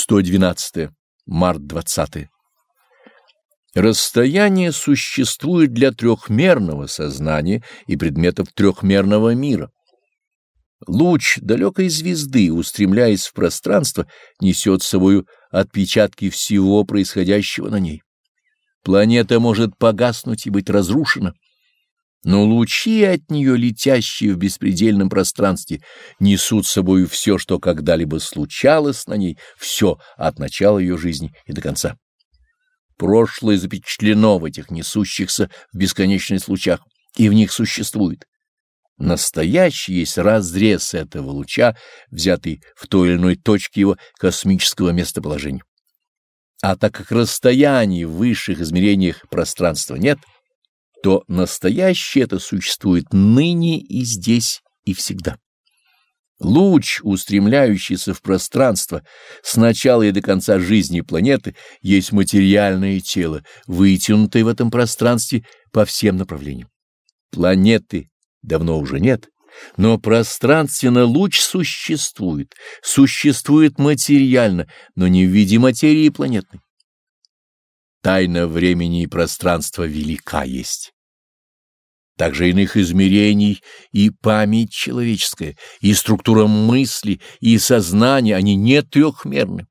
112. Март 20. Расстояние существует для трехмерного сознания и предметов трехмерного мира. Луч далекой звезды, устремляясь в пространство, несет с собою отпечатки всего происходящего на ней. Планета может погаснуть и быть разрушена, но лучи от нее, летящие в беспредельном пространстве, несут с собой все, что когда-либо случалось на ней, все от начала ее жизни и до конца. Прошлое запечатлено в этих несущихся в бесконечных лучах, и в них существует. Настоящий есть разрез этого луча, взятый в той или иной точке его космического местоположения. А так как расстояний в высших измерениях пространства нет — то настоящее это существует ныне и здесь и всегда. Луч, устремляющийся в пространство с начала и до конца жизни планеты, есть материальное тело, вытянутое в этом пространстве по всем направлениям. Планеты давно уже нет, но пространственно луч существует, существует материально, но не в виде материи планетной. Тайна времени и пространства велика есть. Также иных измерений и память человеческая, и структура мысли, и сознания, они не трехмерны.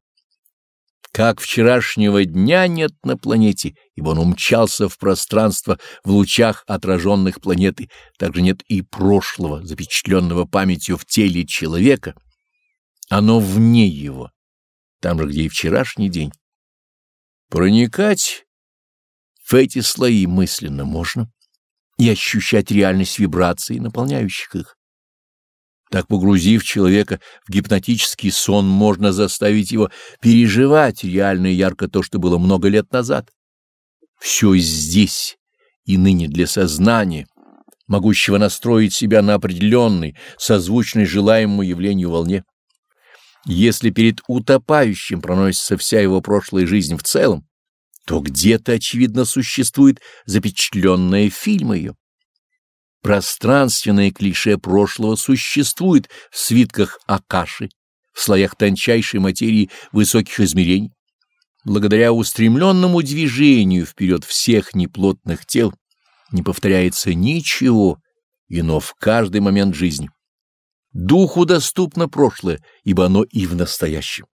Как вчерашнего дня нет на планете, ибо он умчался в пространство в лучах отраженных планеты, также нет и прошлого, запечатленного памятью в теле человека. Оно вне его, там же, где и вчерашний день. Проникать в эти слои мысленно можно и ощущать реальность вибраций, наполняющих их. Так, погрузив человека в гипнотический сон, можно заставить его переживать реально и ярко то, что было много лет назад. Все здесь и ныне для сознания, могущего настроить себя на определенный, созвучный желаемому явлению волне. Если перед утопающим проносится вся его прошлая жизнь в целом, то где-то, очевидно, существует запечатленная фильм ее. Пространственное клише прошлого существует в свитках Акаши, в слоях тончайшей материи высоких измерений. Благодаря устремленному движению вперед всех неплотных тел не повторяется ничего, ино в каждый момент жизни. Духу доступно прошлое, ибо оно и в настоящем.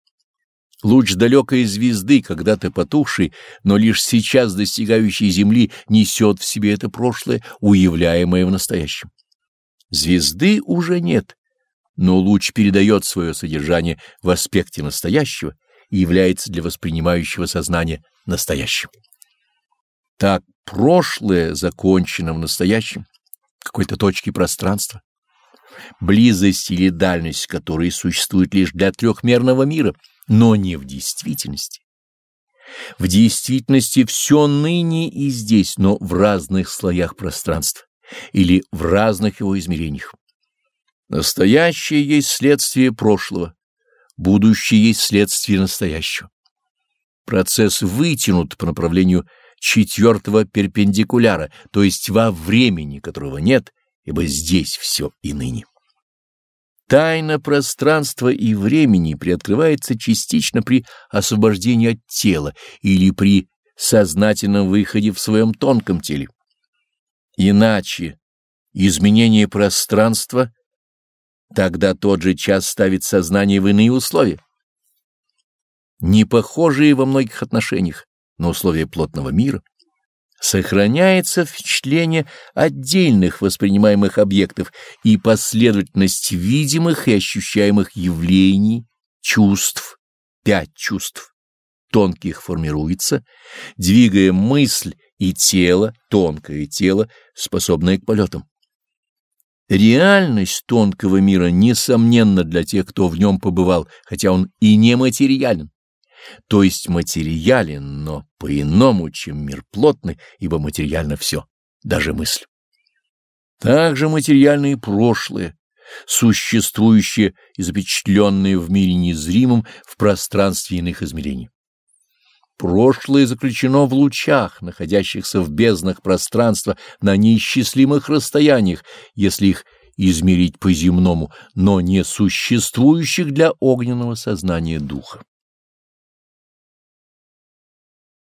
Луч далекой звезды, когда-то потухший, но лишь сейчас достигающий Земли, несет в себе это прошлое, уявляемое в настоящем. Звезды уже нет, но луч передает свое содержание в аспекте настоящего и является для воспринимающего сознания настоящим. Так прошлое закончено в настоящем, какой-то точке пространства близость или дальность которой существует лишь для трехмерного мира, но не в действительности. В действительности все ныне и здесь, но в разных слоях пространства или в разных его измерениях. Настоящее есть следствие прошлого, будущее есть следствие настоящего. Процесс вытянут по направлению четвертого перпендикуляра, то есть во времени, которого нет, ибо здесь все и ныне. Тайна пространства и времени приоткрывается частично при освобождении от тела или при сознательном выходе в своем тонком теле. Иначе изменение пространства тогда тот же час ставит сознание в иные условия, не похожие во многих отношениях на условия плотного мира сохраняется впечатление отдельных воспринимаемых объектов и последовательность видимых и ощущаемых явлений, чувств, пять чувств, тонких формируется, двигая мысль и тело, тонкое тело, способное к полетам. Реальность тонкого мира несомненно для тех, кто в нем побывал, хотя он и не материален то есть материален, но по-иному, чем мир плотный, ибо материально все, даже мысль. Также материальное прошлое, существующее и запечатленное в мире незримом в пространстве иных измерений. Прошлое заключено в лучах, находящихся в безднах пространства на неисчислимых расстояниях, если их измерить по-земному, но не существующих для огненного сознания духа.